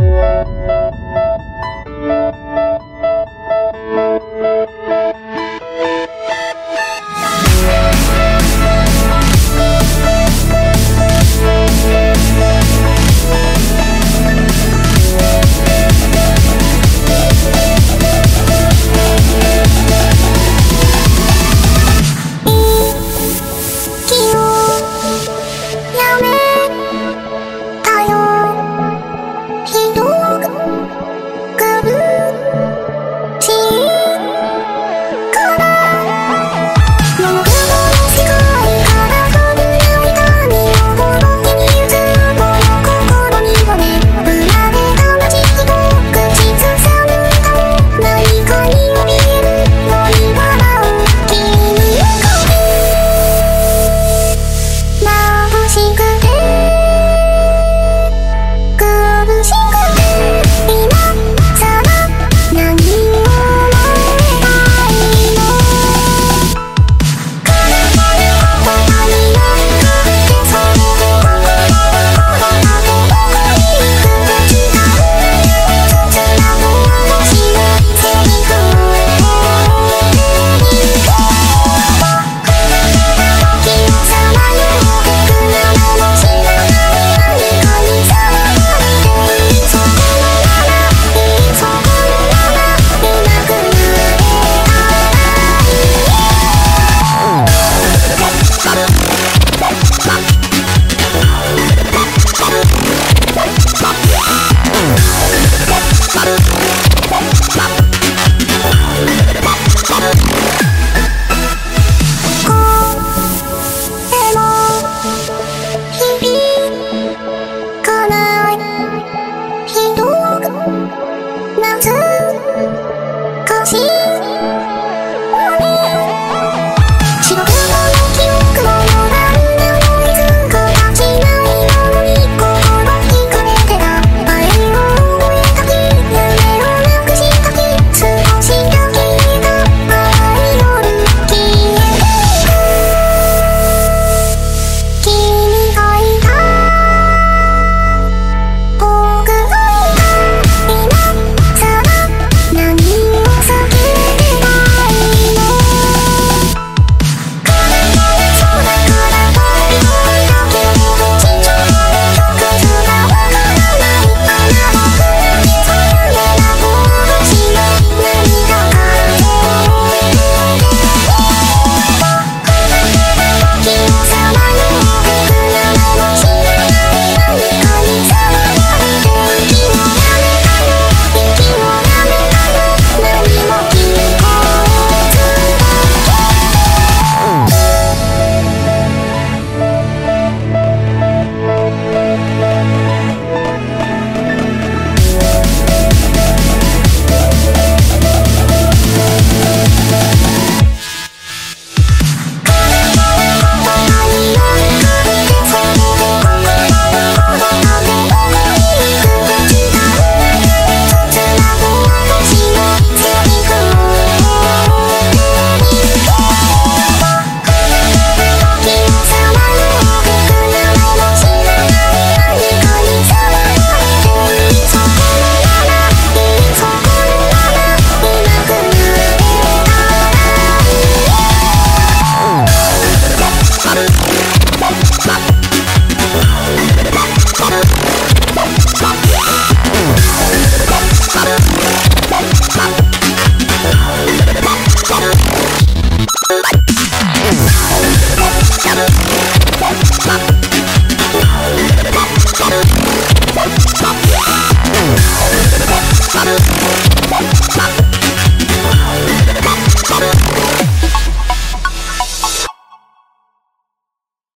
Música